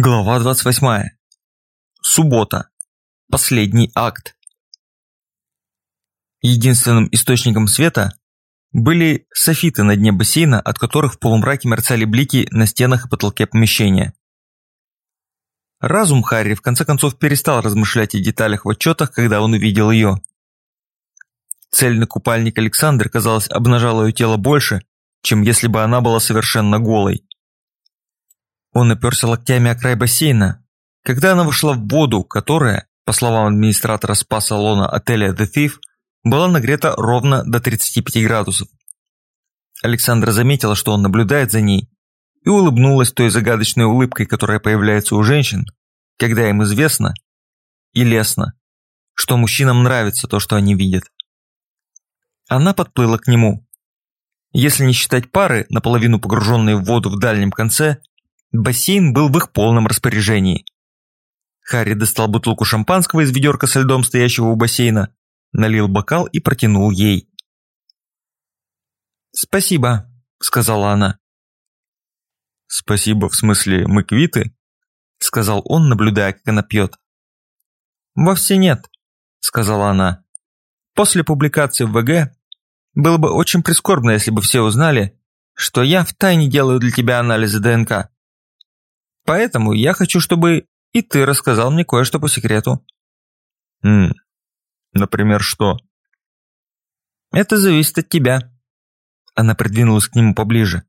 Глава 28. Суббота. Последний акт. Единственным источником света были софиты на дне бассейна, от которых в полумраке мерцали блики на стенах и потолке помещения. Разум Харри в конце концов перестал размышлять о деталях в отчетах, когда он увидел ее. Цельный купальник Александр, казалось, обнажал ее тело больше, чем если бы она была совершенно голой. Он оперся локтями о край бассейна. Когда она вошла в воду, которая, по словам администратора спа-салона отеля The Thief, была нагрета ровно до 35 градусов. Александра заметила, что он наблюдает за ней, и улыбнулась той загадочной улыбкой, которая появляется у женщин, когда им известно и лестно, что мужчинам нравится то, что они видят. Она подплыла к нему. Если не считать пары, наполовину погруженной в воду в дальнем конце, Бассейн был в их полном распоряжении. Харри достал бутылку шампанского из ведерка со льдом, стоящего у бассейна, налил бокал и протянул ей. «Спасибо», — сказала она. «Спасибо, в смысле, мы квиты?» — сказал он, наблюдая, как она пьет. «Вовсе нет», — сказала она. «После публикации в ВГ было бы очень прискорбно, если бы все узнали, что я втайне делаю для тебя анализы ДНК. Поэтому я хочу, чтобы и ты рассказал мне кое-что по секрету». «Хм, например, что?» «Это зависит от тебя». Она придвинулась к нему поближе.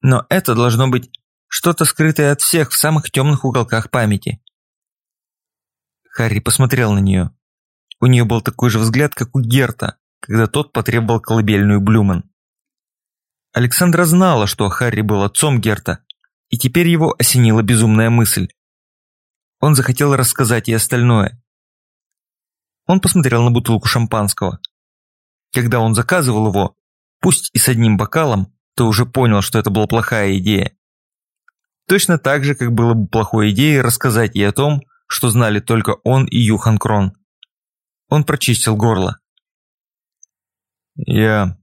«Но это должно быть что-то скрытое от всех в самых темных уголках памяти». Харри посмотрел на нее. У нее был такой же взгляд, как у Герта, когда тот потребовал колыбельную Блюман. Александра знала, что Харри был отцом Герта, и теперь его осенила безумная мысль. Он захотел рассказать ей остальное. Он посмотрел на бутылку шампанского. Когда он заказывал его, пусть и с одним бокалом, то уже понял, что это была плохая идея. Точно так же, как было бы плохой идеей рассказать ей о том, что знали только он и Юхан Крон. Он прочистил горло. «Я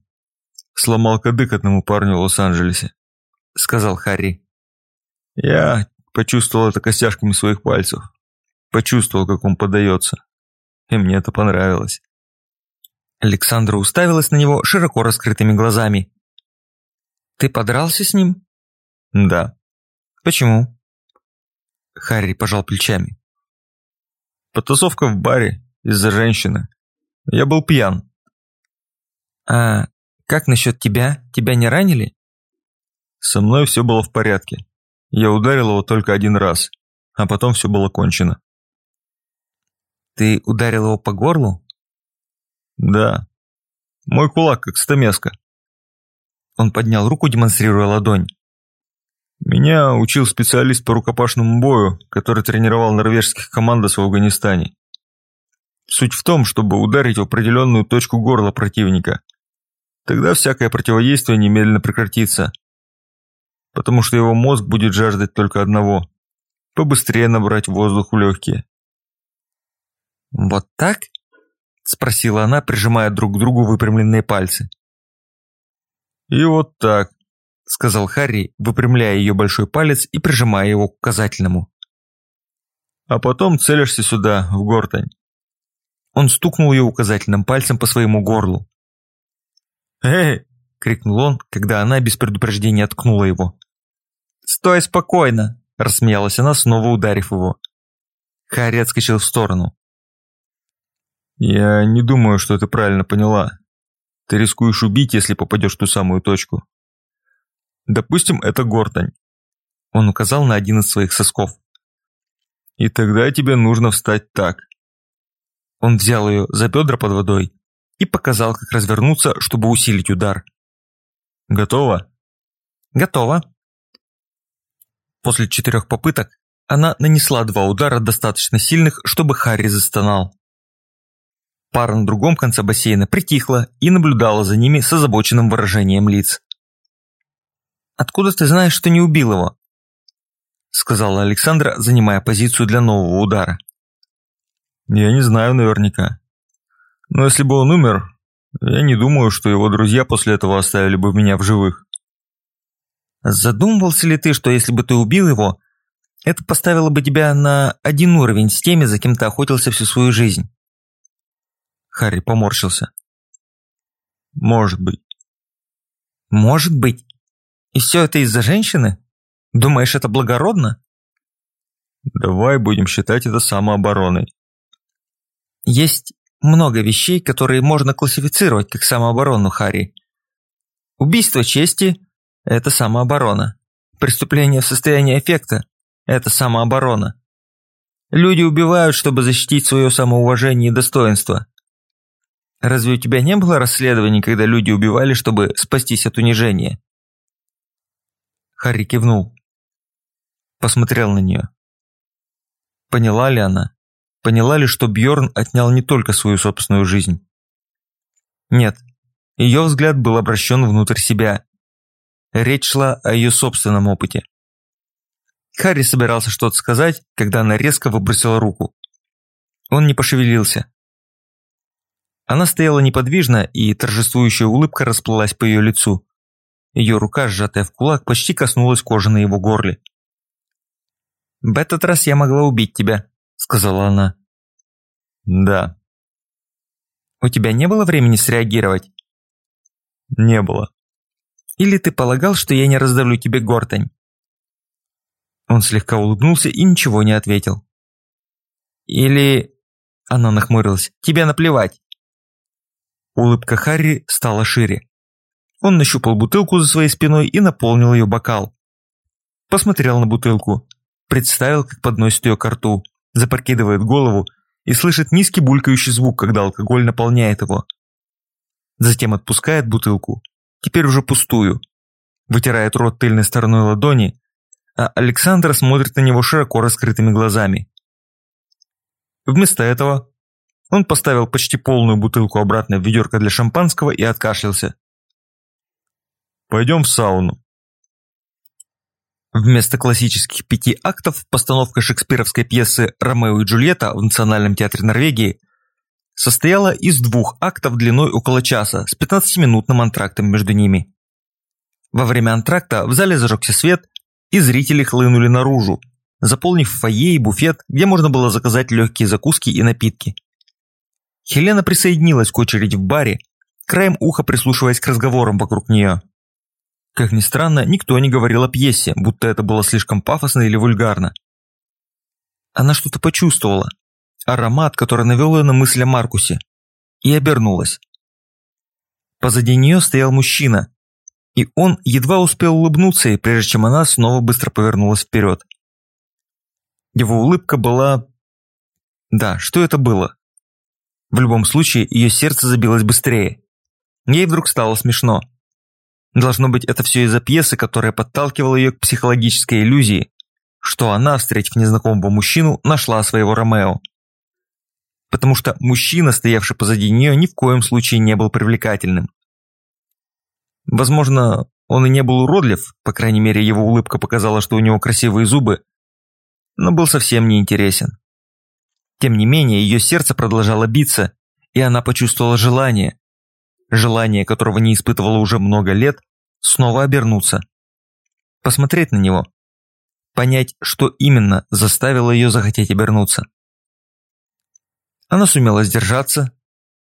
сломал кадык одному парню в Лос-Анджелесе», — сказал Харри. Я почувствовал это костяшками своих пальцев. Почувствовал, как он подается. И мне это понравилось. Александра уставилась на него широко раскрытыми глазами. «Ты подрался с ним?» «Да». «Почему?» Харри пожал плечами. «Потасовка в баре из-за женщины. Я был пьян». «А как насчет тебя? Тебя не ранили?» «Со мной все было в порядке. Я ударил его только один раз, а потом все было кончено. Ты ударил его по горлу? Да. Мой кулак как стамеска. Он поднял руку, демонстрируя ладонь. Меня учил специалист по рукопашному бою, который тренировал норвежских командос в Афганистане. Суть в том, чтобы ударить в определенную точку горла противника. Тогда всякое противодействие немедленно прекратится, потому что его мозг будет жаждать только одного – побыстрее набрать воздух в легкие. «Вот так?» – спросила она, прижимая друг к другу выпрямленные пальцы. «И вот так», – сказал Харри, выпрямляя ее большой палец и прижимая его к указательному. «А потом целишься сюда, в гортань». Он стукнул ее указательным пальцем по своему горлу. «Эй!» – крикнул он, когда она без предупреждения ткнула его. «Стой спокойно!» – рассмеялась она, снова ударив его. Харри отскочил в сторону. «Я не думаю, что ты правильно поняла. Ты рискуешь убить, если попадешь в ту самую точку. Допустим, это гортань». Он указал на один из своих сосков. «И тогда тебе нужно встать так». Он взял ее за бедра под водой и показал, как развернуться, чтобы усилить удар. «Готово?» «Готово», После четырех попыток она нанесла два удара достаточно сильных, чтобы Харри застонал. Пара на другом конце бассейна притихла и наблюдала за ними с озабоченным выражением лиц. «Откуда ты знаешь, что не убил его?» сказала Александра, занимая позицию для нового удара. «Я не знаю наверняка. Но если бы он умер, я не думаю, что его друзья после этого оставили бы меня в живых. Задумывался ли ты, что если бы ты убил его, Это поставило бы тебя на один уровень с теми, за кем ты охотился всю свою жизнь. Харри поморщился. Может быть. Может быть. И все это из-за женщины? Думаешь, это благородно? Давай будем считать это самообороной. Есть много вещей, которые можно классифицировать как самооборону, Харри. Убийство чести – это самооборона. Преступление в состоянии эффекта – это самооборона. Люди убивают, чтобы защитить свое самоуважение и достоинство. Разве у тебя не было расследований, когда люди убивали, чтобы спастись от унижения? Харри кивнул. Посмотрел на нее. Поняла ли она? Поняла ли, что Бьорн отнял не только свою собственную жизнь? Нет, ее взгляд был обращен внутрь себя. Речь шла о ее собственном опыте. Харри собирался что-то сказать, когда она резко выбросила руку. Он не пошевелился. Она стояла неподвижно, и торжествующая улыбка расплылась по ее лицу. Ее рука, сжатая в кулак, почти коснулась кожи на его горле. «В этот раз я могла убить тебя», — сказала она. «Да». «У тебя не было времени среагировать?» «Не было». «Или ты полагал, что я не раздавлю тебе гортань?» Он слегка улыбнулся и ничего не ответил. «Или...» Она нахмурилась. «Тебе наплевать». Улыбка Харри стала шире. Он нащупал бутылку за своей спиной и наполнил ее бокал. Посмотрел на бутылку, представил, как подносит ее к рту, запрокидывает голову и слышит низкий булькающий звук, когда алкоголь наполняет его. Затем отпускает бутылку, теперь уже пустую, вытирает рот тыльной стороной ладони, а Александр смотрит на него широко раскрытыми глазами. Вместо этого он поставил почти полную бутылку обратно в ведерко для шампанского и откашлялся. «Пойдем в сауну». Вместо классических пяти актов постановка шекспировской пьесы «Ромео и Джульетта» в Национальном театре Норвегии состояла из двух актов длиной около часа с 15-минутным антрактом между ними. Во время антракта в зале зажегся свет, и зрители хлынули наружу, заполнив фойе и буфет, где можно было заказать легкие закуски и напитки. Хелена присоединилась к очереди в баре, краем уха прислушиваясь к разговорам вокруг нее. Как ни странно, никто не говорил о пьесе, будто это было слишком пафосно или вульгарно. Она что-то почувствовала, аромат, который навел ее на мысль о Маркусе, и обернулась. Позади нее стоял мужчина, и он едва успел улыбнуться ей, прежде чем она снова быстро повернулась вперед. Его улыбка была... Да, что это было? В любом случае, ее сердце забилось быстрее. Ей вдруг стало смешно. Должно быть, это все из-за пьесы, которая подталкивала ее к психологической иллюзии, что она, встретив незнакомого мужчину, нашла своего Ромео. Потому что мужчина, стоявший позади нее, ни в коем случае не был привлекательным. Возможно, он и не был уродлив, по крайней мере, его улыбка показала, что у него красивые зубы, но был совсем не интересен. Тем не менее, ее сердце продолжало биться, и она почувствовала желание, желание которого не испытывала уже много лет, снова обернуться. Посмотреть на него. Понять, что именно заставило ее захотеть обернуться. Она сумела сдержаться,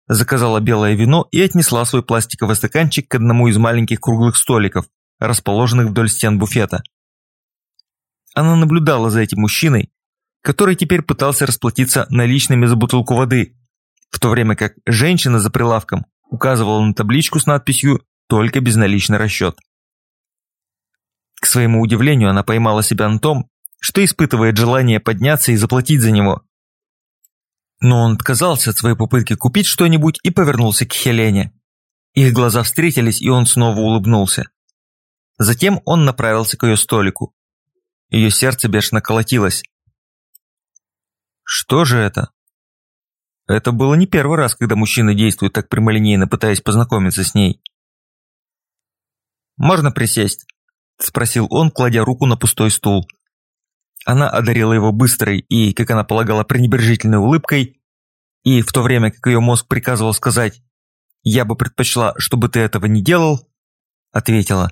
заказала белое вино и отнесла свой пластиковый стаканчик к одному из маленьких круглых столиков, расположенных вдоль стен буфета. Она наблюдала за этим мужчиной, который теперь пытался расплатиться наличными за бутылку воды, в то время как женщина за прилавком указывала на табличку с надписью «Только безналичный расчет». К своему удивлению, она поймала себя на том, что испытывает желание подняться и заплатить за него. Но он отказался от своей попытки купить что-нибудь и повернулся к Хелене. Их глаза встретились, и он снова улыбнулся. Затем он направился к ее столику. Ее сердце бешено колотилось. Что же это? Это было не первый раз, когда мужчина действует так прямолинейно, пытаясь познакомиться с ней. «Можно присесть?» – спросил он, кладя руку на пустой стул. Она одарила его быстрой и, как она полагала, пренебрежительной улыбкой, и в то время, как ее мозг приказывал сказать «Я бы предпочла, чтобы ты этого не делал», ответила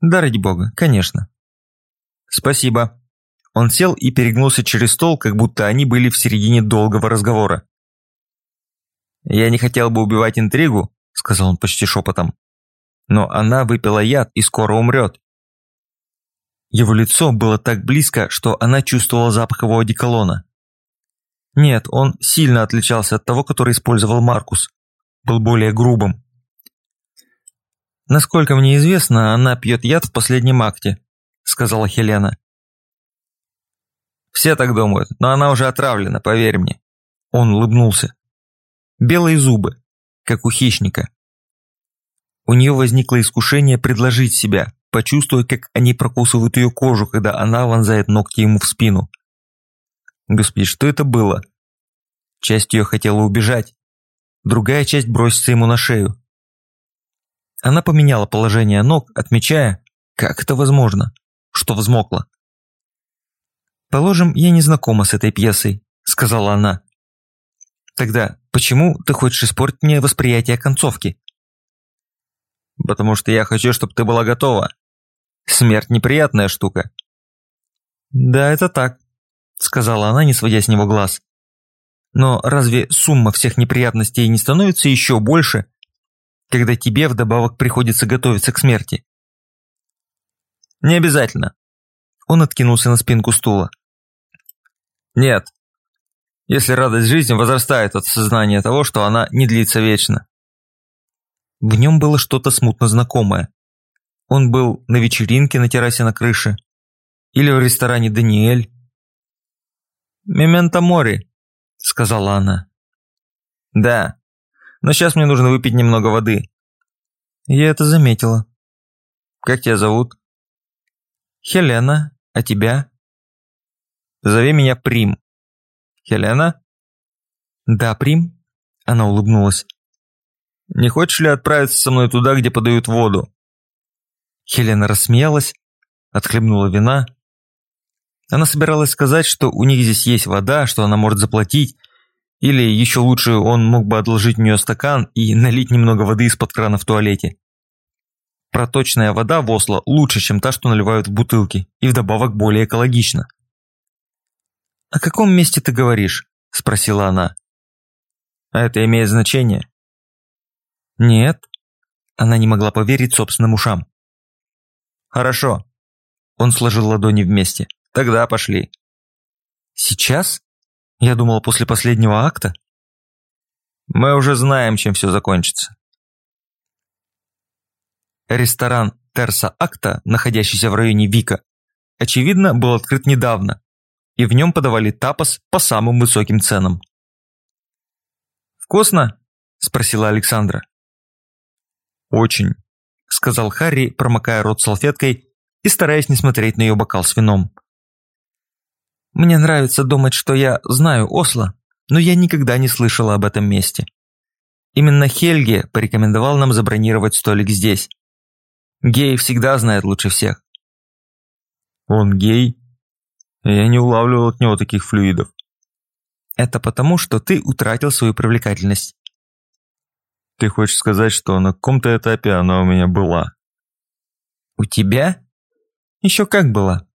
«Да ради бога, конечно». «Спасибо», Он сел и перегнулся через стол, как будто они были в середине долгого разговора. «Я не хотел бы убивать интригу», — сказал он почти шепотом. «Но она выпила яд и скоро умрет». Его лицо было так близко, что она чувствовала запах его одеколона. Нет, он сильно отличался от того, который использовал Маркус. Был более грубым. «Насколько мне известно, она пьет яд в последнем акте», — сказала Хелена. «Все так думают, но она уже отравлена, поверь мне». Он улыбнулся. Белые зубы, как у хищника. У нее возникло искушение предложить себя, почувствуя, как они прокусывают ее кожу, когда она вонзает ногти ему в спину. Господи, что это было? Часть ее хотела убежать, другая часть броситься ему на шею. Она поменяла положение ног, отмечая, как это возможно, что взмокла. «Положим, я не знакома с этой пьесой», — сказала она. «Тогда почему ты хочешь испортить мне восприятие концовки?» «Потому что я хочу, чтобы ты была готова. Смерть неприятная штука». «Да, это так», — сказала она, не сводя с него глаз. «Но разве сумма всех неприятностей не становится еще больше, когда тебе вдобавок приходится готовиться к смерти?» «Не обязательно». Он откинулся на спинку стула. «Нет. Если радость жизни возрастает от сознания того, что она не длится вечно». В нем было что-то смутно знакомое. Он был на вечеринке на террасе на крыше, или в ресторане «Даниэль», «Мементо мори», — сказала она. «Да, но сейчас мне нужно выпить немного воды». Я это заметила. «Как тебя зовут?» «Хелена, а тебя?» «Зови меня Прим». «Хелена?» «Да, Прим», — она улыбнулась. «Не хочешь ли отправиться со мной туда, где подают воду?» Хелена рассмеялась, отхлебнула вина она собиралась сказать, что у них здесь есть вода, что она может заплатить, или еще лучше он мог бы одолжить у нее стакан и налить немного воды из-под крана в туалете. Проточная вода в Осло лучше, чем та, что наливают в бутылки, и вдобавок более экологично. «О каком месте ты говоришь?» – спросила она. «А это имеет значение?» «Нет». Она не могла поверить собственным ушам. «Хорошо». Он сложил ладони вместе. Тогда пошли. Сейчас? Я думал, после последнего акта. Мы уже знаем, чем все закончится. Ресторан Терса Акта, находящийся в районе Вика, очевидно, был открыт недавно, и в нем подавали тапос по самым высоким ценам. «Вкусно?» – спросила Александра. «Очень», – сказал Харри, промокая рот салфеткой и стараясь не смотреть на ее бокал с вином. Мне нравится думать, что я знаю Осло, но я никогда не слышала об этом месте. Именно Хельге порекомендовал нам забронировать столик здесь. Гей всегда знает лучше всех. Он гей? Я не улавливал от него таких флюидов. Это потому, что ты утратил свою привлекательность. Ты хочешь сказать, что на каком-то этапе она у меня была? У тебя? Еще как была.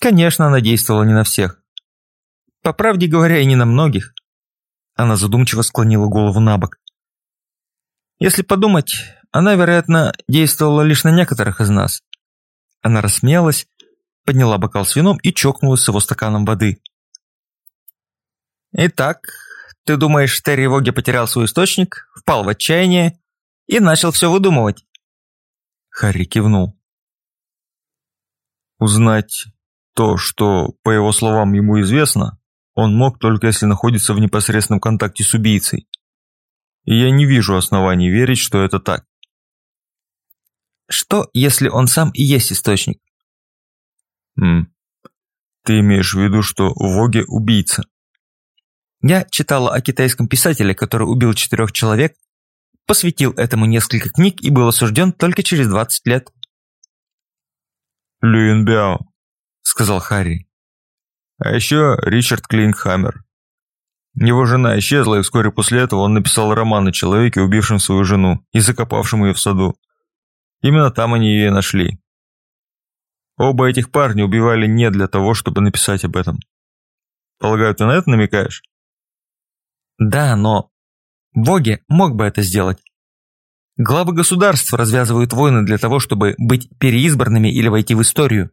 Конечно, она действовала не на всех. По правде говоря, и не на многих. Она задумчиво склонила голову на бок. Если подумать, она, вероятно, действовала лишь на некоторых из нас. Она рассмеялась, подняла бокал с вином и чокнулась с его стаканом воды. «Итак, ты думаешь, Терри Воги потерял свой источник, впал в отчаяние и начал все выдумывать?» Харри кивнул. «Узнать то, что, по его словам, ему известно, он мог только если находится в непосредственном контакте с убийцей. И я не вижу оснований верить, что это так. Что, если он сам и есть источник? Хм. Ты имеешь в виду, что Воге убийца? Я читала о китайском писателе, который убил четырех человек, посвятил этому несколько книг и был осужден только через 20 лет. «Люинбяо», — сказал Харри. А еще Ричард Клинхаммер. Его жена исчезла, и вскоре после этого он написал роман о человеке, убившем свою жену и закопавшем ее в саду. Именно там они ее нашли. Оба этих парня убивали не для того, чтобы написать об этом. Полагаю, ты на это намекаешь? Да, но Боги мог бы это сделать. Главы государств развязывают войны для того, чтобы быть переизбранными или войти в историю.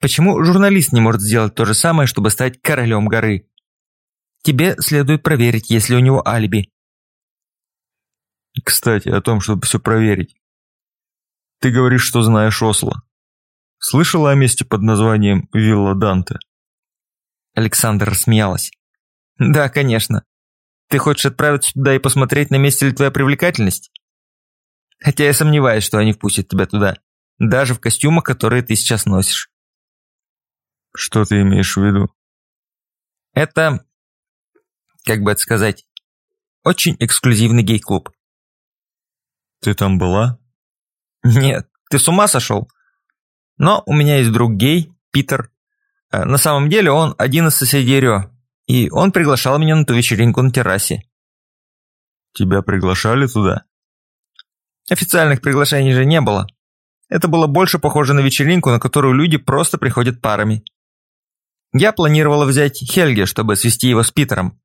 Почему журналист не может сделать то же самое, чтобы стать королем горы? Тебе следует проверить, есть ли у него алиби. Кстати, о том, чтобы все проверить. Ты говоришь, что знаешь Осло. Слышала о месте под названием Вилла Данте? Александр рассмеялась. Да, конечно. Ты хочешь отправиться туда и посмотреть, на месте ли твоя привлекательность? Хотя я сомневаюсь, что они впустят тебя туда. Даже в костюмах, которые ты сейчас носишь. Что ты имеешь в виду? Это, как бы это сказать, очень эксклюзивный гей-клуб. Ты там была? Нет, ты с ума сошел? Но у меня есть друг гей, Питер. Э, на самом деле он один из соседей Рё, и он приглашал меня на ту вечеринку на террасе. Тебя приглашали туда? Официальных приглашений же не было. Это было больше похоже на вечеринку, на которую люди просто приходят парами. Я планировала взять Хельге, чтобы свести его с Питером.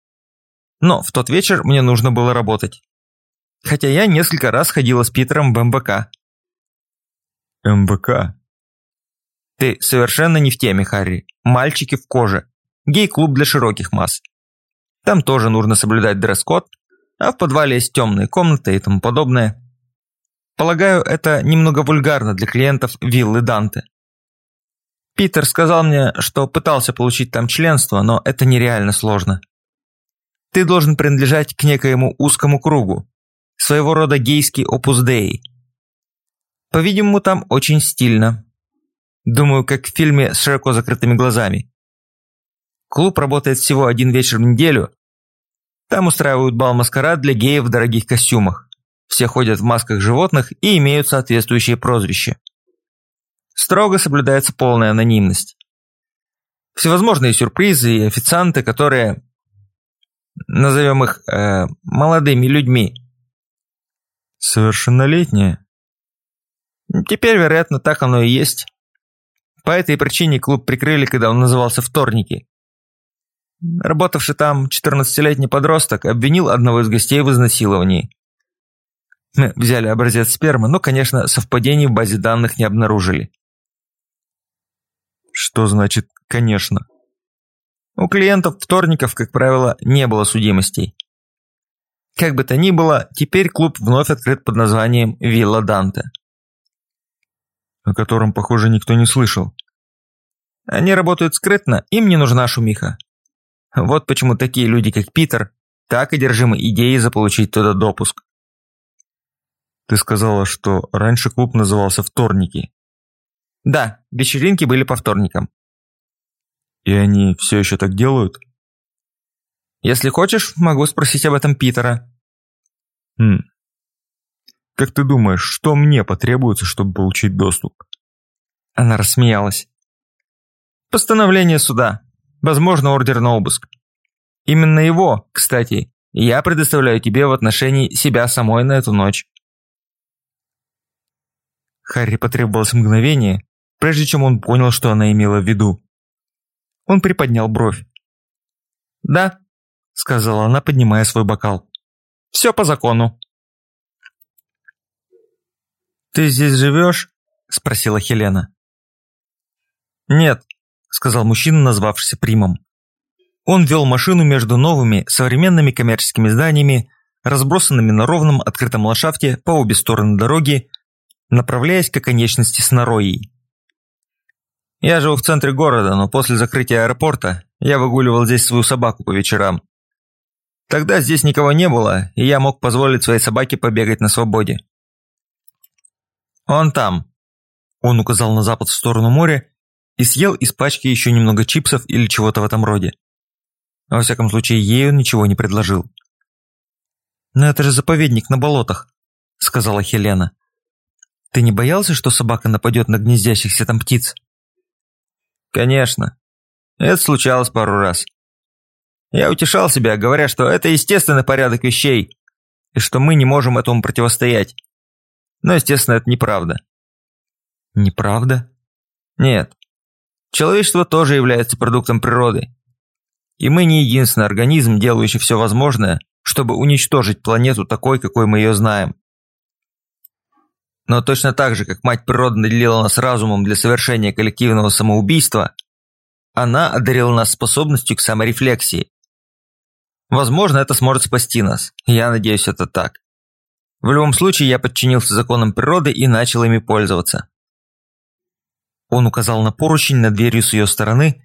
Но в тот вечер мне нужно было работать. Хотя я несколько раз ходила с Питером в МБК. МБК? Ты совершенно не в теме, Харри. Мальчики в коже. Гей-клуб для широких масс. Там тоже нужно соблюдать дресс-код, а в подвале есть темные комнаты и тому подобное. Полагаю, это немного вульгарно для клиентов виллы Данте. Питер сказал мне, что пытался получить там членство, но это нереально сложно. Ты должен принадлежать к некоему узкому кругу, своего рода гейский опус деи. По-видимому, там очень стильно. Думаю, как в фильме с широко закрытыми глазами. Клуб работает всего один вечер в неделю. Там устраивают бал-маскарад для геев в дорогих костюмах. Все ходят в масках животных и имеют соответствующие прозвища. Строго соблюдается полная анонимность. Всевозможные сюрпризы и официанты, которые, назовем их э, молодыми людьми. Совершеннолетние? Теперь, вероятно, так оно и есть. По этой причине клуб прикрыли, когда он назывался «Вторники». Работавший там 14-летний подросток обвинил одного из гостей в изнасиловании. Мы взяли образец спермы, но, конечно, совпадений в базе данных не обнаружили. Что значит «конечно»? У клиентов вторников, как правило, не было судимостей. Как бы то ни было, теперь клуб вновь открыт под названием «Вилла Данте». О котором, похоже, никто не слышал. Они работают скрытно, им не нужна шумиха. Вот почему такие люди, как Питер, так одержимы идеей заполучить туда допуск. Ты сказала, что раньше клуб назывался «Вторники». Да, вечеринки были по вторникам. И они все еще так делают? Если хочешь, могу спросить об этом Питера. Хм. Как ты думаешь, что мне потребуется, чтобы получить доступ? Она рассмеялась. Постановление суда. Возможно, ордер на обыск. Именно его, кстати, я предоставляю тебе в отношении себя самой на эту ночь. Харри потребовалось мгновение, прежде чем он понял, что она имела в виду. Он приподнял бровь. «Да», — сказала она, поднимая свой бокал. «Все по закону». «Ты здесь живешь?» — спросила Хелена. «Нет», – сказал мужчина, назвавшийся Примом. Он вел машину между новыми, современными коммерческими зданиями, разбросанными на ровном открытом ландшафте по обе стороны дороги, направляясь к оконечности с Нароей. Я живу в центре города, но после закрытия аэропорта я выгуливал здесь свою собаку по вечерам. Тогда здесь никого не было, и я мог позволить своей собаке побегать на свободе. «Он там», – он указал на запад в сторону моря, и съел из пачки еще немного чипсов или чего-то в этом роде. Во всяком случае, ей он ничего не предложил. «Но это же заповедник на болотах», — сказала Хелена. «Ты не боялся, что собака нападет на гнездящихся там птиц?» «Конечно. Это случалось пару раз. Я утешал себя, говоря, что это естественный порядок вещей, и что мы не можем этому противостоять. Но, естественно, это неправда». «Неправда?» Нет. Человечество тоже является продуктом природы. И мы не единственный организм, делающий все возможное, чтобы уничтожить планету такой, какой мы ее знаем. Но точно так же, как мать природа наделила нас разумом для совершения коллективного самоубийства, она одарила нас способностью к саморефлексии. Возможно, это сможет спасти нас. Я надеюсь, это так. В любом случае, я подчинился законам природы и начал ими пользоваться. Он указал на поручень над дверью с ее стороны,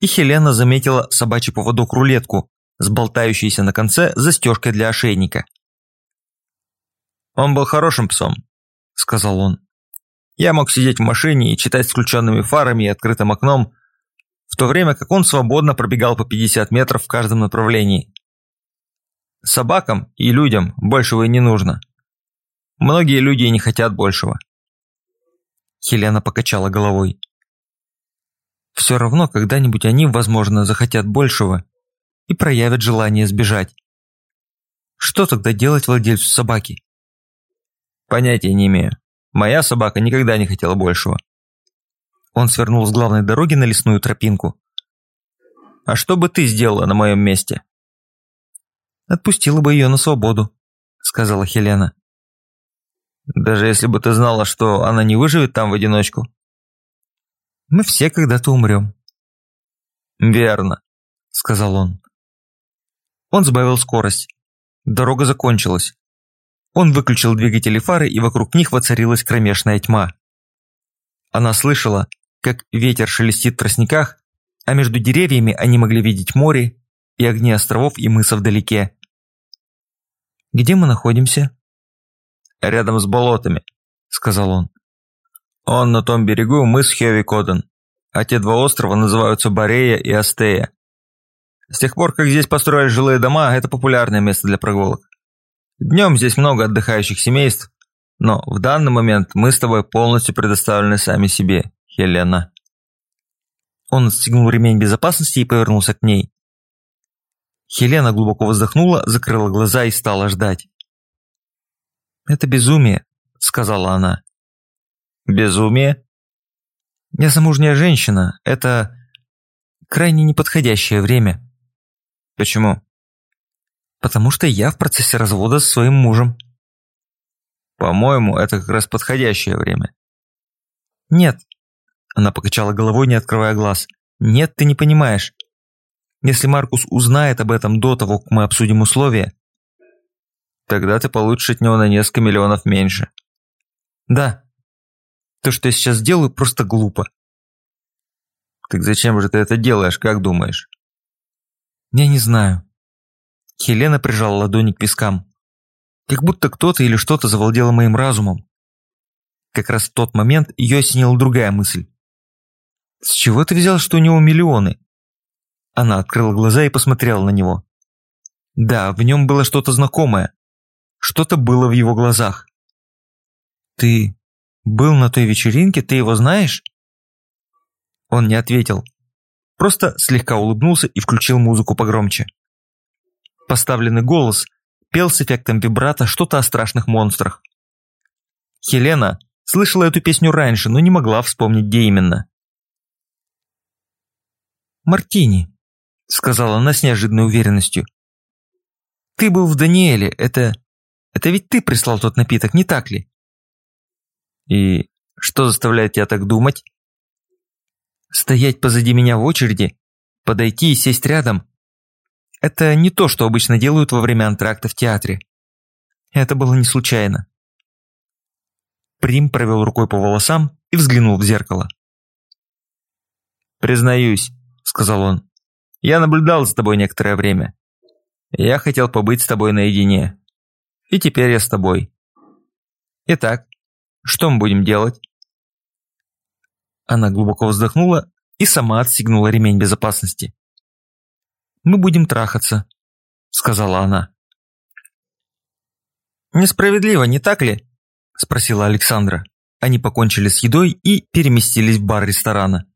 и Хелена заметила собачий поводок-рулетку с болтающейся на конце застежкой для ошейника. «Он был хорошим псом», – сказал он. «Я мог сидеть в машине и читать с включенными фарами и открытым окном, в то время как он свободно пробегал по 50 метров в каждом направлении. Собакам и людям большего и не нужно. Многие люди не хотят большего. Хелена покачала головой. Все равно когда-нибудь они, возможно, захотят большего и проявят желание сбежать. Что тогда делать владельцу собаки? Понятия не имею. Моя собака никогда не хотела большего. Он свернул с главной дороги на лесную тропинку. А что бы ты сделала на моем месте? Отпустила бы ее на свободу, сказала Хелена. Даже если бы ты знала, что она не выживет там в одиночку. Мы все когда-то умрем. Верно, сказал он. Он сбавил скорость. Дорога закончилась. Он выключил двигатели фары, и вокруг них воцарилась кромешная тьма. Она слышала, как ветер шелестит в тростниках, а между деревьями они могли видеть море и огни островов и мысов вдалеке. «Где мы находимся?» Рядом с болотами», – сказал он. «Он на том берегу мыс Хеви-Коден, а те два острова называются Борея и Астея. С тех пор, как здесь построили жилые дома, это популярное место для прогулок. Днем здесь много отдыхающих семейств, но в данный момент мы с тобой полностью предоставлены сами себе, Хелена». Он отстегнул ремень безопасности и повернулся к ней. Хелена глубоко вздохнула, закрыла глаза и стала ждать. «Это безумие», — сказала она. «Безумие?» «Я замужняя женщина. Это крайне неподходящее время». «Почему?» «Потому что я в процессе развода с своим мужем». «По-моему, это как раз подходящее время». «Нет», — она покачала головой, не открывая глаз. «Нет, ты не понимаешь. Если Маркус узнает об этом до того, как мы обсудим условия, Тогда ты получишь от него на несколько миллионов меньше. Да. То, что я сейчас делаю, просто глупо. Так зачем же ты это делаешь, как думаешь? Я не знаю. Хелена прижала ладони к вискам. Как будто кто-то или что-то завладело моим разумом. Как раз в тот момент ее осенила другая мысль. «С чего ты взял, что у него миллионы?» Она открыла глаза и посмотрела на него. Да, в нем было что-то знакомое. Что-то было в его глазах. «Ты был на той вечеринке? Ты его знаешь?» Он не ответил. Просто слегка улыбнулся и включил музыку погромче. Поставленный голос пел с эффектом вибрато что-то о страшных монстрах. Хелена слышала эту песню раньше, но не могла вспомнить, где именно. «Мартини», — сказала она с неожиданной уверенностью. «Ты был в Даниэле, это это ведь ты прислал тот напиток, не так ли? И что заставляет тебя так думать? Стоять позади меня в очереди, подойти и сесть рядом. Это не то, что обычно делают во время антракта в театре. Это было не случайно. Прим провел рукой по волосам и взглянул в зеркало. «Признаюсь», — сказал он, — «я наблюдал за тобой некоторое время. Я хотел побыть с тобой наедине. И теперь я с тобой. Итак, что мы будем делать?» Она глубоко вздохнула и сама отстегнула ремень безопасности. «Мы будем трахаться», — сказала она. «Несправедливо, не так ли?» – спросила Александра. Они покончили с едой и переместились в бар ресторана.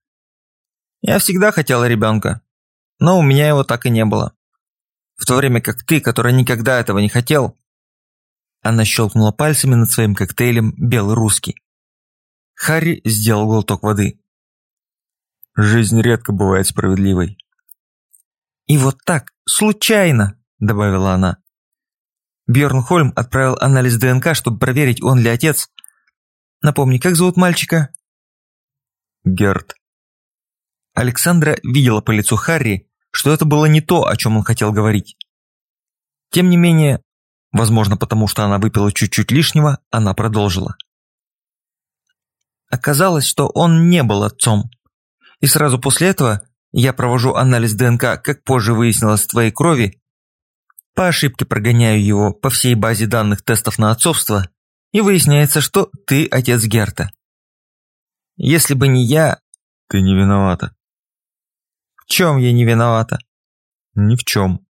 «Я всегда хотела ребенка, но у меня его так и не было. В то время как ты, который никогда этого не хотел, она щелкнула пальцами над своим коктейлем «Белый русский». Харри сделал глоток воды. Жизнь редко бывает справедливой. «И вот так, случайно», – добавила она. Бьерн Хольм отправил анализ ДНК, чтобы проверить, он ли отец. Напомни, как зовут мальчика? Герт. Александра видела по лицу Харри, что это было не то, о чем он хотел говорить. Тем не менее, возможно потому, что она выпила чуть-чуть лишнего, она продолжила. Оказалось, что он не был отцом. И сразу после этого я провожу анализ ДНК, как позже выяснилось, твоей крови, по ошибке прогоняю его по всей базе данных тестов на отцовство, и выясняется, что ты отец Герта. Если бы не я... Ты не виновата. В чем я не виновата? Ни в чем.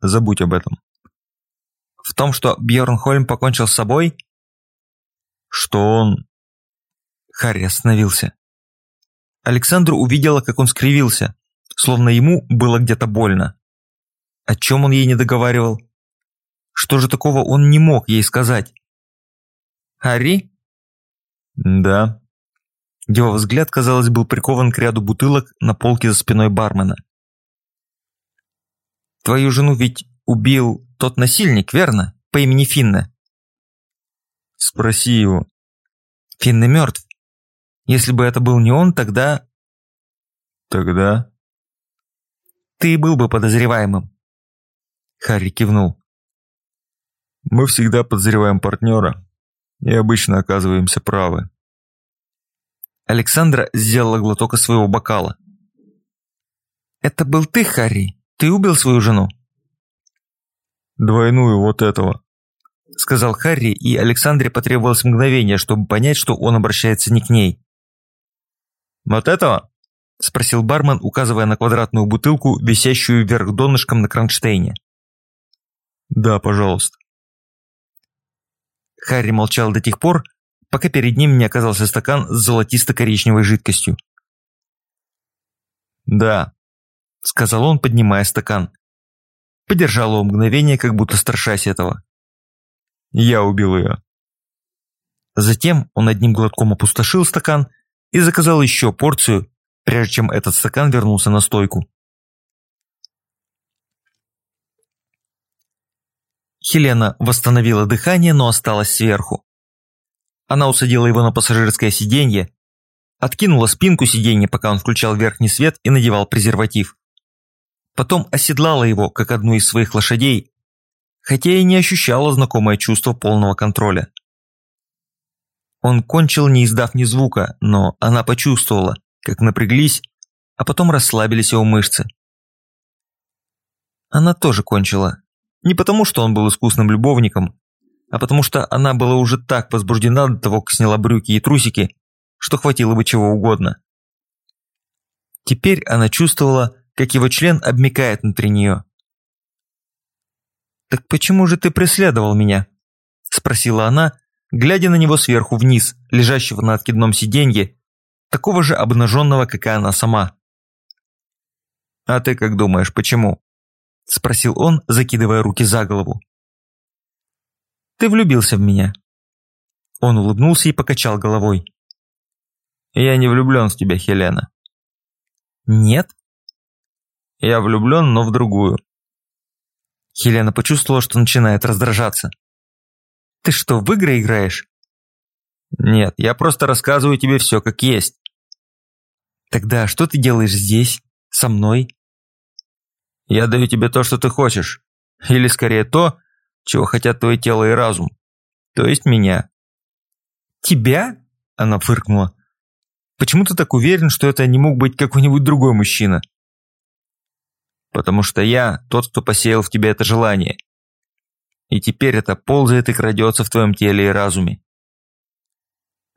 Забудь об этом. В том, что Бьорн Хольм покончил с собой? Что он... Харри остановился. Александра увидела, как он скривился, словно ему было где-то больно. О чем он ей не договаривал? Что же такого он не мог ей сказать? «Харри?» «Да». Его взгляд, казалось, был прикован к ряду бутылок на полке за спиной бармена. «Твою жену ведь убил тот насильник, верно? По имени Финна?» «Спроси его». «Финна мертв. Если бы это был не он, тогда...» «Тогда...» «Ты был бы подозреваемым». Харри кивнул. «Мы всегда подозреваем партнера и обычно оказываемся правы». Александра сделала глоток из своего бокала. «Это был ты, Харри? Ты убил свою жену?» «Двойную вот этого», — сказал Харри, и Александре потребовалось мгновение, чтобы понять, что он обращается не к ней. «Вот этого?» – спросил бармен, указывая на квадратную бутылку, висящую вверх донышком на кронштейне. «Да, пожалуйста». Харри молчал до тех пор, пока перед ним не оказался стакан с золотисто-коричневой жидкостью. «Да», – сказал он, поднимая стакан. Подержал его мгновение, как будто страшась этого. «Я убил ее». Затем он одним глотком опустошил стакан и заказал еще порцию, прежде чем этот стакан вернулся на стойку. Хелена восстановила дыхание, но осталась сверху. Она усадила его на пассажирское сиденье, откинула спинку сиденья, пока он включал верхний свет и надевал презерватив. Потом оседлала его, как одну из своих лошадей, хотя и не ощущала знакомое чувство полного контроля. Он кончил, не издав ни звука, но она почувствовала, как напряглись, а потом расслабились его мышцы. Она тоже кончила, не потому, что он был искусным любовником, а потому что она была уже так возбуждена до того, как сняла брюки и трусики, что хватило бы чего угодно. Теперь она чувствовала, как его член обмикает внутри нее. «Так почему же ты преследовал меня?» – спросила она, глядя на него сверху вниз, лежащего на откидном сиденье, такого же обнаженного, как и она сама. «А ты как думаешь, почему?» – спросил он, закидывая руки за голову. «Ты влюбился в меня». Он улыбнулся и покачал головой. «Я не влюблен в тебя, Хелена». «Нет?» «Я влюблен, но в другую». Хелена почувствовала, что начинает раздражаться. «Ты что, в игры играешь?» «Нет, я просто рассказываю тебе все как есть». «Тогда что ты делаешь здесь, со мной?» Я даю тебе то, что ты хочешь. Или скорее то, чего хотят твое тело и разум. То есть меня». «Тебя?» – она фыркнула. «Почему ты так уверен, что это не мог быть какой-нибудь другой мужчина?» «Потому что я тот, кто посеял в тебе это желание. И теперь это ползает и крадется в твоем теле и разуме».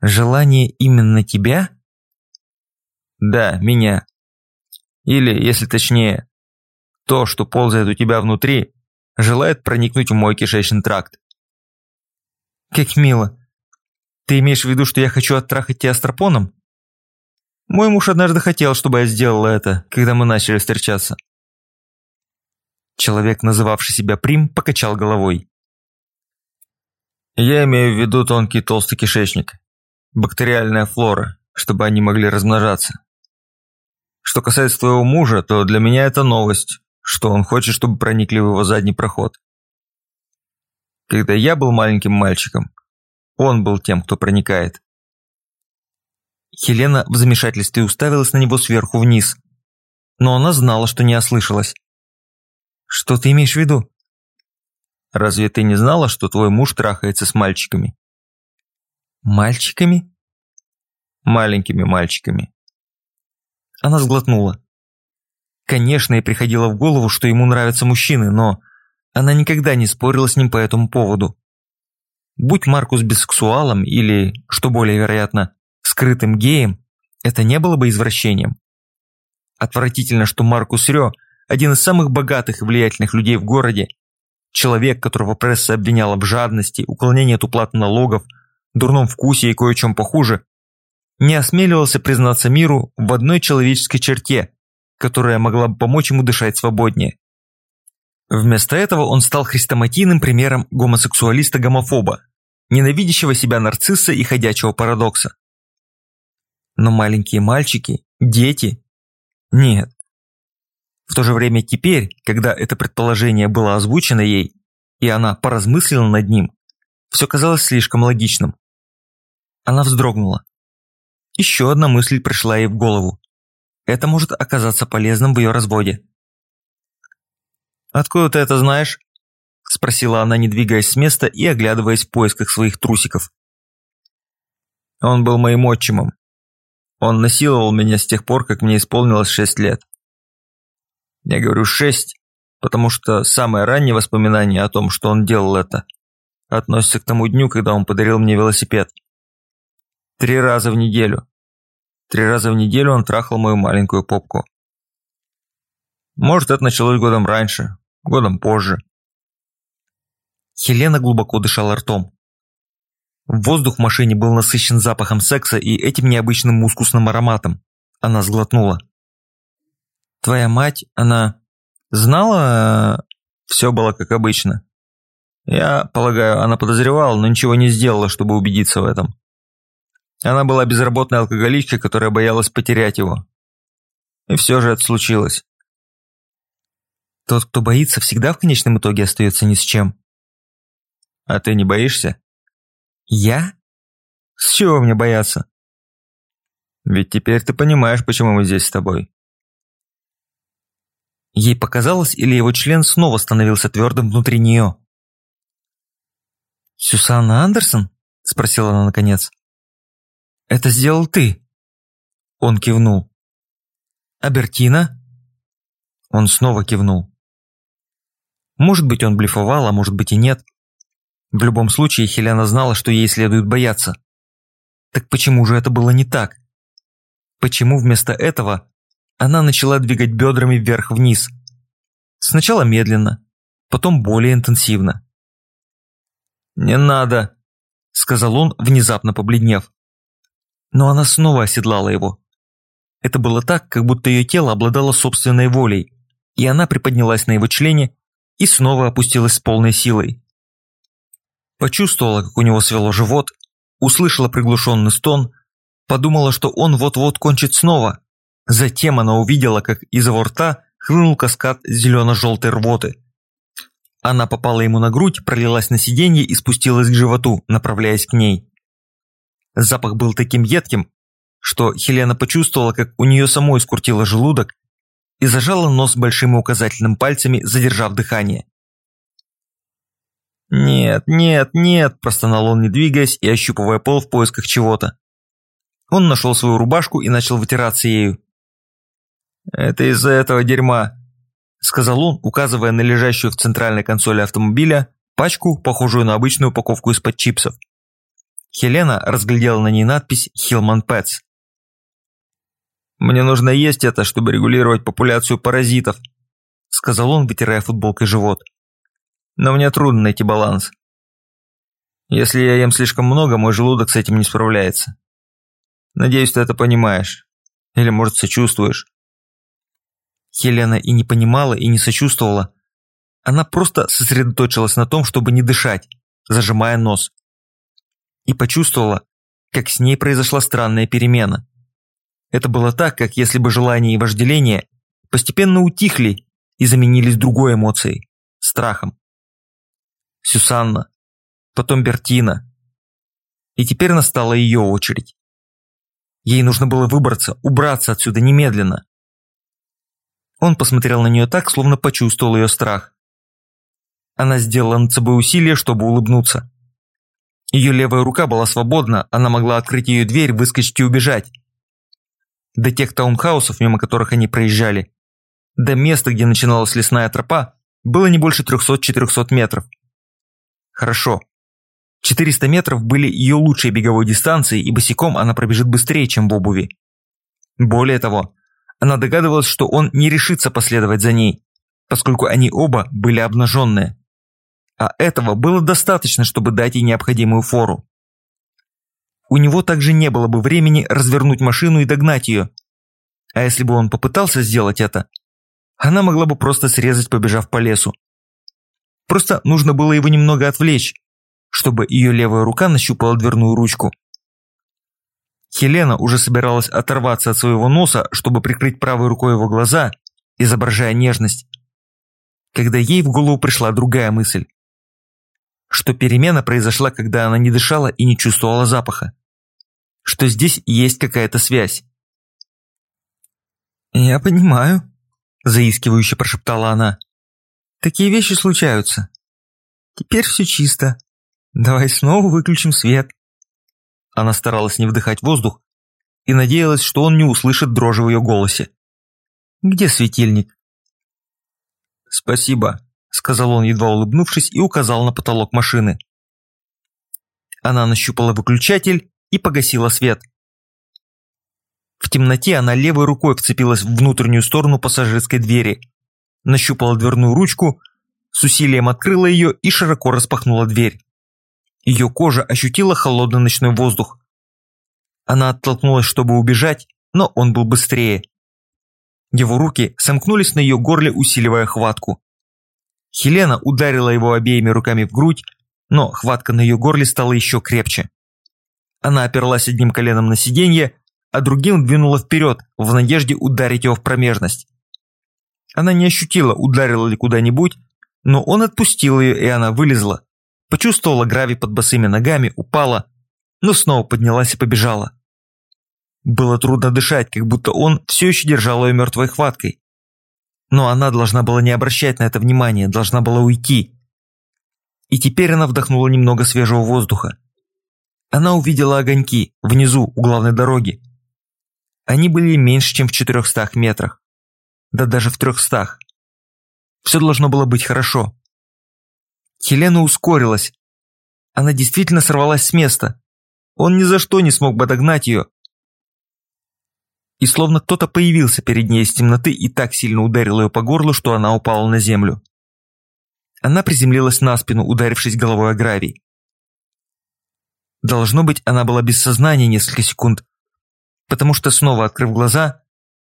«Желание именно тебя?» «Да, меня. Или, если точнее, то, что ползает у тебя внутри, желает проникнуть в мой кишечный тракт. Как мило. Ты имеешь в виду, что я хочу оттрахать тебя стропоном? Мой муж однажды хотел, чтобы я сделала это, когда мы начали встречаться. Человек, называвший себя Прим, покачал головой. Я имею в виду тонкий толстый кишечник. Бактериальная флора, чтобы они могли размножаться. Что касается твоего мужа, то для меня это новость, что он хочет, чтобы проникли в его задний проход. Когда я был маленьким мальчиком, он был тем, кто проникает. Хелена в замешательстве уставилась на него сверху вниз. Но она знала, что не ослышалась. «Что ты имеешь в виду?» «Разве ты не знала, что твой муж трахается с мальчиками?» «Мальчиками?» «Маленькими мальчиками». Она сглотнула. Конечно, ей приходило в голову, что ему нравятся мужчины, но она никогда не спорила с ним по этому поводу. Будь Маркус бисексуалом или, что более вероятно, скрытым геем, это не было бы извращением. Отвратительно, что Маркус Рё, один из самых богатых и влиятельных людей в городе, человек, которого пресса обвиняла в жадности, уклонении от уплаты налогов, дурном вкусе и кое-чем похуже, не осмеливался признаться миру в одной человеческой черте, которая могла бы помочь ему дышать свободнее. Вместо этого он стал хрестоматийным примером гомосексуалиста-гомофоба, ненавидящего себя нарцисса и ходячего парадокса. Но маленькие мальчики, дети... Нет. В то же время теперь, когда это предположение было озвучено ей, и она поразмыслила над ним, все казалось слишком логичным. Она вздрогнула. Еще одна мысль пришла ей в голову. Это может оказаться полезным в ее разводе. «Откуда ты это знаешь?» Спросила она, не двигаясь с места и оглядываясь в поисках своих трусиков. «Он был моим отчимом. Он насиловал меня с тех пор, как мне исполнилось шесть лет. Я говорю шесть, потому что самое раннее воспоминание о том, что он делал это, относится к тому дню, когда он подарил мне велосипед. Три раза в неделю. Три раза в неделю он трахал мою маленькую попку. Может, это началось годом раньше, годом позже. Хелена глубоко дышала ртом. Воздух в машине был насыщен запахом секса и этим необычным мускусным ароматом. Она сглотнула. «Твоя мать, она знала...» Все было как обычно. Я полагаю, она подозревала, но ничего не сделала, чтобы убедиться в этом. Она была безработной алкоголичкой, которая боялась потерять его. И все же это случилось. Тот, кто боится, всегда в конечном итоге остается ни с чем. А ты не боишься? Я? С чего мне бояться? Ведь теперь ты понимаешь, почему мы здесь с тобой. Ей показалось, или его член снова становился твердым внутри нее. «Сюсанна Андерсон?» – спросила она наконец. «Это сделал ты?» Он кивнул. «Абертина?» Он снова кивнул. Может быть, он блефовал, а может быть и нет. В любом случае, Хелена знала, что ей следует бояться. Так почему же это было не так? Почему вместо этого она начала двигать бедрами вверх-вниз? Сначала медленно, потом более интенсивно. «Не надо», – сказал он, внезапно побледнев. Но она снова оседлала его. Это было так, как будто ее тело обладало собственной волей, и она приподнялась на его члене и снова опустилась с полной силой. Почувствовала, как у него свело живот, услышала приглушенный стон, подумала, что он вот-вот кончит снова. Затем она увидела, как из его рта хлынул каскад зелено-желтой рвоты. Она попала ему на грудь, пролилась на сиденье и спустилась к животу, направляясь к ней. Запах был таким едким, что Хелена почувствовала, как у нее самой скрутило желудок и зажала нос большим и указательным пальцами, задержав дыхание. «Нет, нет, нет!» – простонал он, не двигаясь и ощупывая пол в поисках чего-то. Он нашел свою рубашку и начал вытираться ею. «Это из-за этого дерьма», – сказал он, указывая на лежащую в центральной консоли автомобиля пачку, похожую на обычную упаковку из-под чипсов. Хелена разглядела на ней надпись «Хилман Пэтс». «Мне нужно есть это, чтобы регулировать популяцию паразитов», – сказал он, вытирая футболкой живот но мне трудно найти баланс. Если я ем слишком много, мой желудок с этим не справляется. Надеюсь, ты это понимаешь. Или, может, сочувствуешь. Хелена и не понимала, и не сочувствовала. Она просто сосредоточилась на том, чтобы не дышать, зажимая нос. И почувствовала, как с ней произошла странная перемена. Это было так, как если бы желание и вожделение постепенно утихли и заменились другой эмоцией – страхом. Сюсанна, потом Бертина. И теперь настала ее очередь. Ей нужно было выбраться, убраться отсюда немедленно. Он посмотрел на нее так, словно почувствовал ее страх. Она сделала над собой усилие, чтобы улыбнуться. Ее левая рука была свободна, она могла открыть ее дверь, выскочить и убежать. До тех таунхаусов, мимо которых они проезжали, до места, где начиналась лесная тропа, было не больше 300-400 метров. Хорошо. 400 метров были ее лучшей беговой дистанцией, и босиком она пробежит быстрее, чем в обуви. Более того, она догадывалась, что он не решится последовать за ней, поскольку они оба были обнаженные. А этого было достаточно, чтобы дать ей необходимую фору. У него также не было бы времени развернуть машину и догнать ее. А если бы он попытался сделать это, она могла бы просто срезать, побежав по лесу. Просто нужно было его немного отвлечь, чтобы ее левая рука нащупала дверную ручку. Хелена уже собиралась оторваться от своего носа, чтобы прикрыть правой рукой его глаза, изображая нежность, когда ей в голову пришла другая мысль. Что перемена произошла, когда она не дышала и не чувствовала запаха. Что здесь есть какая-то связь. «Я понимаю», – заискивающе прошептала она. «Такие вещи случаются. Теперь все чисто. Давай снова выключим свет». Она старалась не вдыхать воздух и надеялась, что он не услышит дрожи в ее голосе. «Где светильник?» «Спасибо», – сказал он, едва улыбнувшись, и указал на потолок машины. Она нащупала выключатель и погасила свет. В темноте она левой рукой вцепилась в внутреннюю сторону пассажирской двери, нащупала дверную ручку, с усилием открыла ее и широко распахнула дверь. Ее кожа ощутила холодный ночной воздух. Она оттолкнулась, чтобы убежать, но он был быстрее. Его руки сомкнулись на ее горле, усиливая хватку. Хелена ударила его обеими руками в грудь, но хватка на ее горле стала еще крепче. Она оперлась одним коленом на сиденье, а другим двинула вперед, в надежде ударить его в промежность. Она не ощутила, ударила ли куда-нибудь, но он отпустил ее, и она вылезла. Почувствовала гравий под босыми ногами, упала, но снова поднялась и побежала. Было трудно дышать, как будто он все еще держал ее мертвой хваткой. Но она должна была не обращать на это внимания, должна была уйти. И теперь она вдохнула немного свежего воздуха. Она увидела огоньки внизу, у главной дороги. Они были меньше, чем в четырехстах метрах. Да даже в трехстах. Все должно было быть хорошо. Хелена ускорилась. Она действительно сорвалась с места. Он ни за что не смог бы догнать ее. И словно кто-то появился перед ней из темноты и так сильно ударил ее по горлу, что она упала на землю. Она приземлилась на спину, ударившись головой о гравий. Должно быть, она была без сознания несколько секунд, потому что снова открыв глаза,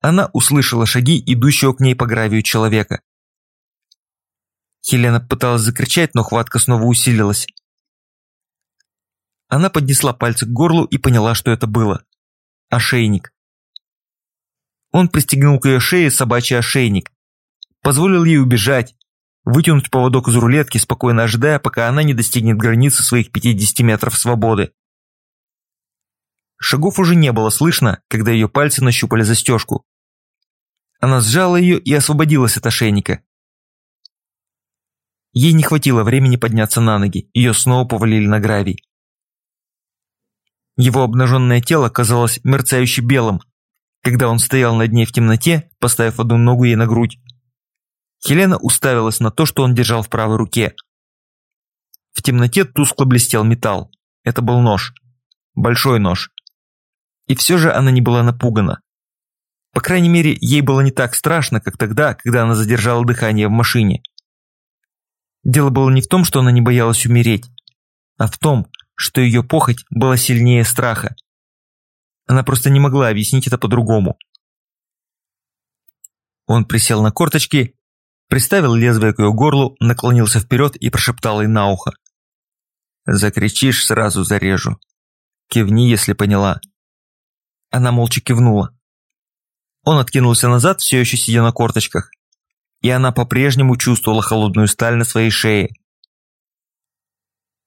она услышала шаги идущего к ней по гравию человека. Хелена пыталась закричать, но хватка снова усилилась. Она поднесла пальцы к горлу и поняла, что это было. Ошейник. Он пристегнул к ее шее собачий ошейник. Позволил ей убежать, вытянуть поводок из рулетки, спокойно ожидая, пока она не достигнет границы своих 50 метров свободы. Шагов уже не было слышно, когда ее пальцы нащупали застежку. Она сжала ее и освободилась от ошейника. Ей не хватило времени подняться на ноги, ее снова повалили на гравий. Его обнаженное тело казалось мерцающе белым, когда он стоял над ней в темноте, поставив одну ногу ей на грудь. Хелена уставилась на то, что он держал в правой руке. В темноте тускло блестел металл. Это был нож. Большой нож. И все же она не была напугана. По крайней мере, ей было не так страшно, как тогда, когда она задержала дыхание в машине. Дело было не в том, что она не боялась умереть, а в том, что ее похоть была сильнее страха. Она просто не могла объяснить это по-другому. Он присел на корточки, приставил лезвие к ее горлу, наклонился вперед и прошептал ей на ухо. «Закричишь, сразу зарежу. Кивни, если поняла». Она молча кивнула. Он откинулся назад, все еще сидя на корточках, и она по-прежнему чувствовала холодную сталь на своей шее.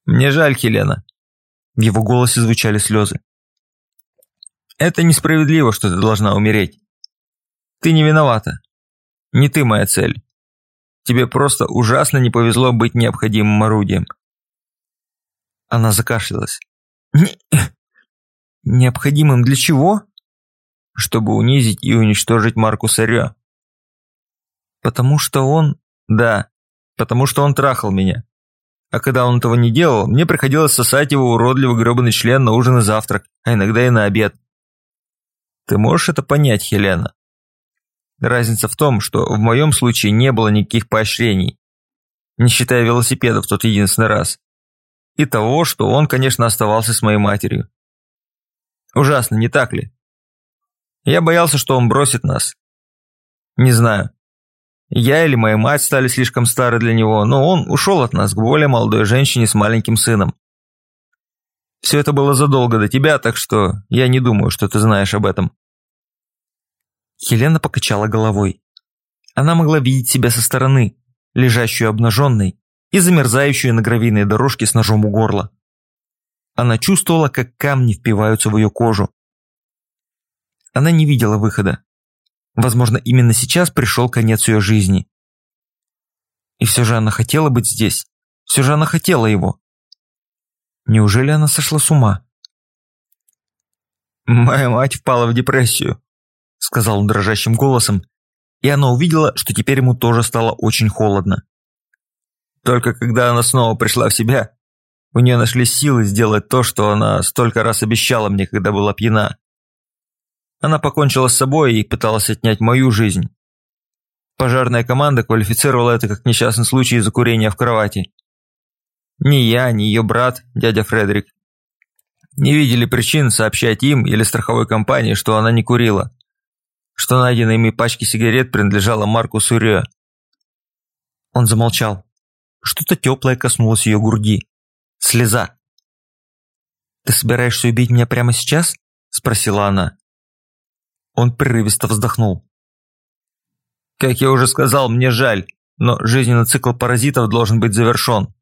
«Мне жаль, Хелена». В его голосе звучали слезы. «Это несправедливо, что ты должна умереть. Ты не виновата. Не ты моя цель. Тебе просто ужасно не повезло быть необходимым орудием». Она закашлялась. Не... «Необходимым для чего?» «Чтобы унизить и уничтожить Маркуса Рё». «Потому что он...» «Да, потому что он трахал меня. А когда он этого не делал, мне приходилось сосать его уродливый гребаный член на ужин и завтрак, а иногда и на обед. Ты можешь это понять, Хелена? Разница в том, что в моем случае не было никаких поощрений, не считая велосипеда в тот единственный раз. И того, что он, конечно, оставался с моей матерью. Ужасно, не так ли? Я боялся, что он бросит нас. Не знаю. Я или моя мать стали слишком стары для него, но он ушел от нас к более молодой женщине с маленьким сыном. Все это было задолго до тебя, так что я не думаю, что ты знаешь об этом. Хелена покачала головой. Она могла видеть себя со стороны, лежащую обнаженной и замерзающую на гравийной дорожке с ножом у горла. Она чувствовала, как камни впиваются в ее кожу. Она не видела выхода. Возможно, именно сейчас пришел конец ее жизни. И все же она хотела быть здесь. Все же она хотела его. Неужели она сошла с ума? «Моя мать впала в депрессию», сказал он дрожащим голосом, и она увидела, что теперь ему тоже стало очень холодно. Только когда она снова пришла в себя, у нее нашлись силы сделать то, что она столько раз обещала мне, когда была пьяна. Она покончила с собой и пыталась отнять мою жизнь. Пожарная команда квалифицировала это как несчастный случай из-за курения в кровати. Ни я, ни ее брат, дядя Фредерик, не видели причин сообщать им или страховой компании, что она не курила что найденная ими пачки сигарет принадлежала Маркусу Рё. Он замолчал. Что-то теплое коснулось ее груди. Слеза. «Ты собираешься убить меня прямо сейчас?» – спросила она. Он прерывисто вздохнул. «Как я уже сказал, мне жаль, но жизненный цикл паразитов должен быть завершен,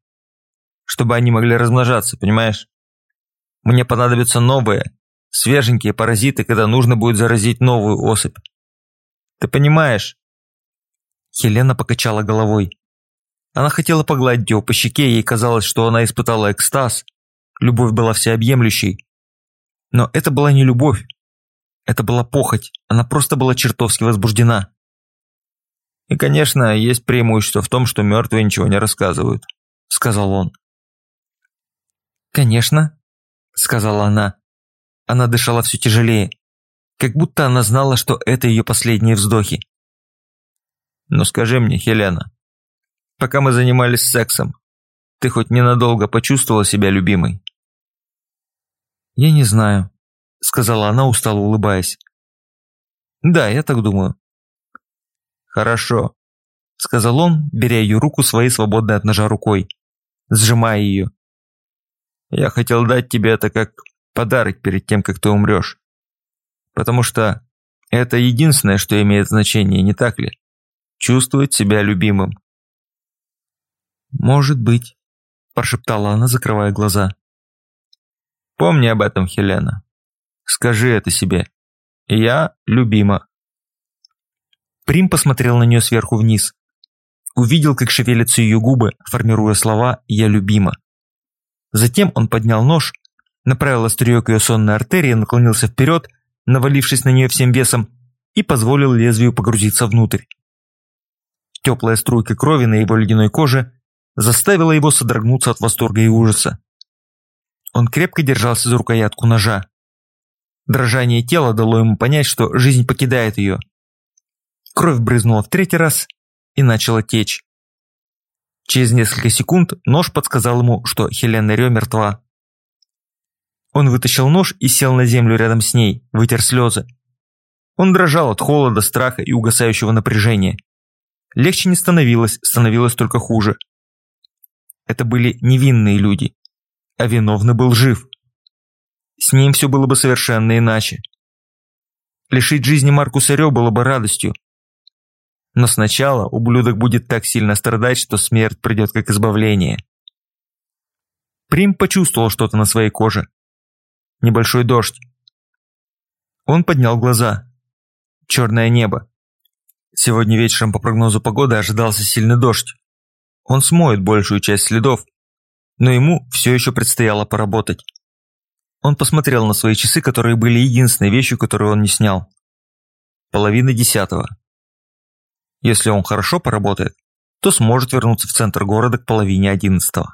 чтобы они могли размножаться, понимаешь? Мне понадобятся новые, свеженькие паразиты, когда нужно будет заразить новую особь. Ты понимаешь?» Хелена покачала головой. Она хотела погладить его по щеке, ей казалось, что она испытала экстаз. Любовь была всеобъемлющей. Но это была не любовь. Это была похоть. Она просто была чертовски возбуждена. «И, конечно, есть преимущество в том, что мертвые ничего не рассказывают», — сказал он. «Конечно», — сказала она. Она дышала все тяжелее, как будто она знала, что это ее последние вздохи. «Но скажи мне, Хелена, пока мы занимались сексом, ты хоть ненадолго почувствовала себя любимой?» «Я не знаю», — сказала она, устало улыбаясь. «Да, я так думаю». «Хорошо», — сказал он, беря ее руку своей свободной от ножа рукой, сжимая ее. «Я хотел дать тебе это как подарок перед тем, как ты умрешь. Потому что это единственное, что имеет значение, не так ли? Чувствовать себя любимым. «Может быть», – прошептала она, закрывая глаза. «Помни об этом, Хелена. Скажи это себе. Я любима». Прим посмотрел на нее сверху вниз. Увидел, как шевелятся ее губы, формируя слова «я любима». Затем он поднял нож направил острие к ее сонной артерии, наклонился вперед, навалившись на нее всем весом, и позволил лезвию погрузиться внутрь. Теплая струйка крови на его ледяной коже заставила его содрогнуться от восторга и ужаса. Он крепко держался за рукоятку ножа. Дрожание тела дало ему понять, что жизнь покидает ее. Кровь брызнула в третий раз и начала течь. Через несколько секунд нож подсказал ему, что Хелена Рё мертва. Он вытащил нож и сел на землю рядом с ней, вытер слезы. Он дрожал от холода, страха и угасающего напряжения. Легче не становилось, становилось только хуже. Это были невинные люди, а виновный был жив. С ним все было бы совершенно иначе. Лишить жизни Маркуса Рё было бы радостью. Но сначала ублюдок будет так сильно страдать, что смерть придет как избавление. Прим почувствовал что-то на своей коже. Небольшой дождь. Он поднял глаза. Черное небо. Сегодня вечером по прогнозу погоды ожидался сильный дождь. Он смоет большую часть следов, но ему все еще предстояло поработать. Он посмотрел на свои часы, которые были единственной вещью, которую он не снял. Половина десятого. Если он хорошо поработает, то сможет вернуться в центр города к половине одиннадцатого.